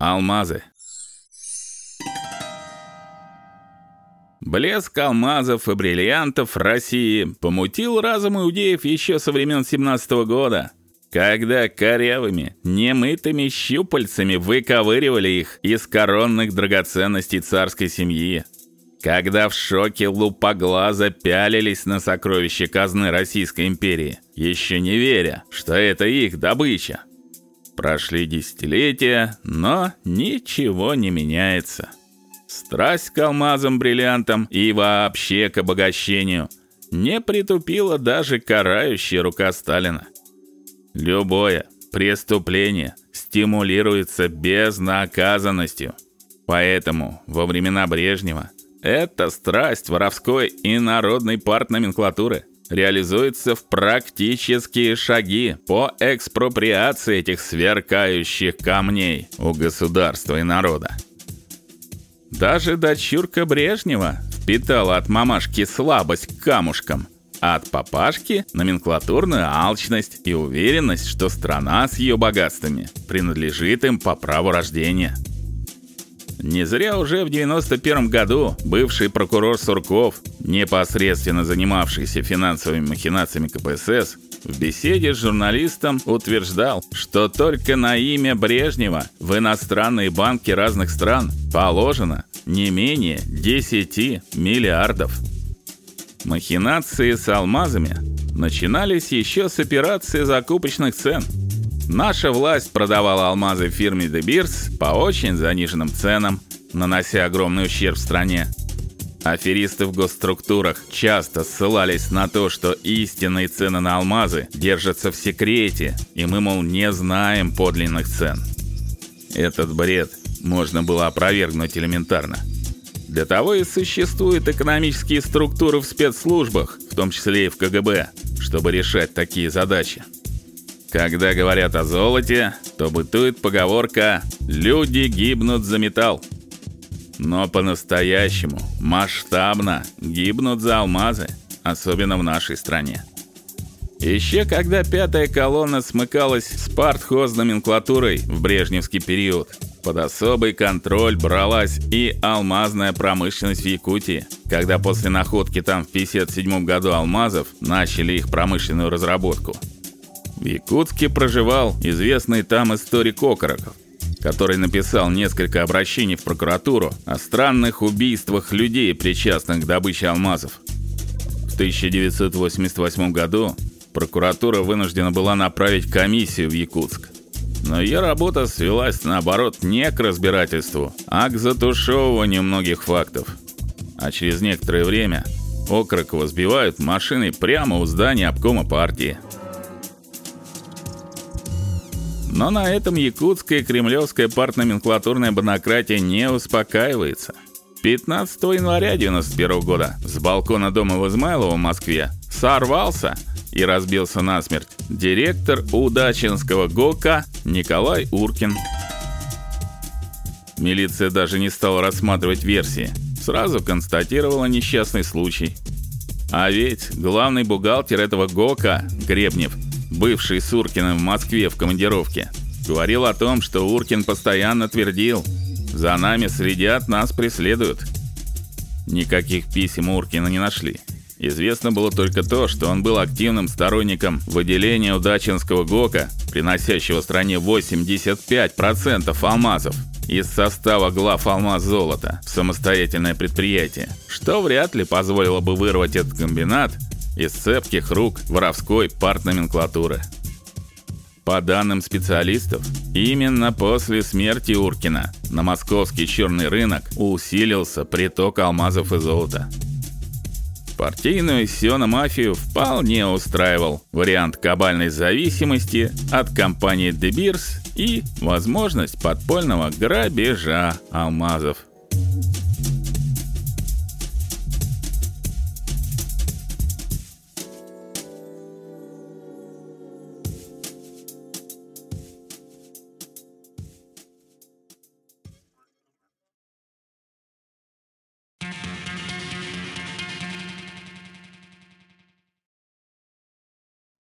Алмазы. Блеск алмазов и бриллиантов России помутил разум иудеев еще со времен 17 -го года, когда корявыми, немытыми щупальцами выковыривали их из коронных драгоценностей царской семьи. Когда в шоке лупоглаза пялились на сокровища казны Российской империи, еще не веря, что это их добыча. Прошли десятилетия, но ничего не меняется. Страсть к алмазам, бриллиантам и вообще к обогащению не притупила даже карающая рука Сталина. Любое преступление стимулируется безнаказанностью. Поэтому во времена Брежнева эта страсть воровской и народной партноменклатуры реализуется в практические шаги по экспроприации этих сверкающих камней у государства и народа. Даже дочурка Брежнева впитала от мамашки слабость к камушкам, а от папашки номенклатурную алчность и уверенность, что страна с ее богатствами принадлежит им по праву рождения. Не зря уже в 91 году бывший прокурор Сурков, непосредственно занимавшийся финансовыми махинациями КПСС, в беседе с журналистом утверждал, что только на имя Брежнева в иностранные банки разных стран положено не менее 10 миллиардов. Махинации с алмазами начинались еще с операции закупочных цен – Наша власть продавала алмазы фирме De Beers по очень заниженным ценам, нанося огромный ущерб стране. Аферисты в госструктурах часто ссылались на то, что истинные цены на алмазы держатся в секрете, и мы мол не знаем подлинных цен. Этот бред можно было опровергнуть элементарно. Для того и существуют экономические структуры в спецслужбах, в том числе и в КГБ, чтобы решать такие задачи. Когда говорят о золоте, то бытует поговорка «люди гибнут за металл». Но по-настоящему, масштабно гибнут за алмазы, особенно в нашей стране. Еще когда пятая колонна смыкалась с партхозноменклатурой в брежневский период, под особый контроль бралась и алмазная промышленность в Якутии, когда после находки там в 57 году алмазов начали их промышленную разработку – в Якутске проживал известный там историк Окороков, который написал несколько обращений в прокуратуру о странных убийствах людей, причастных к добыче алмазов. В 1988 году прокуратура вынуждена была направить комиссию в Якутск. Но ее работа свелась наоборот не к разбирательству, а к затушевыванию многих фактов. А через некоторое время Окрокова сбивают машиной прямо у здания обкома партии. Но на этом якутская кремлевская партноменклатурная банократия не успокаивается. 15 января 91 года с балкона дома в Измайлово в Москве сорвался и разбился насмерть директор Удачинского ГОКа Николай Уркин. Милиция даже не стала рассматривать версии, сразу констатировала несчастный случай. А ведь главный бухгалтер этого ГОКа, Гребнев, бывший с Уркиным в Москве в командировке, говорил о том, что Уркин постоянно твердил: "За нами следят, нас преследуют". Никаких писем Уркина не нашли. Известно было только то, что он был активным сторонником выделения Удачинского ГОКа, приносящего стране 85% алмазов из состава глав Алмаз Золота в самостоятельное предприятие, что вряд ли позволило бы вырвать этот комбинат из цепких рук воровской партноменклатуры. По данным специалистов, именно после смерти Уркина на московский черный рынок усилился приток алмазов и золота. Партийную сиономафию вполне устраивал вариант кабальной зависимости от компании De Beers и возможность подпольного грабежа алмазов.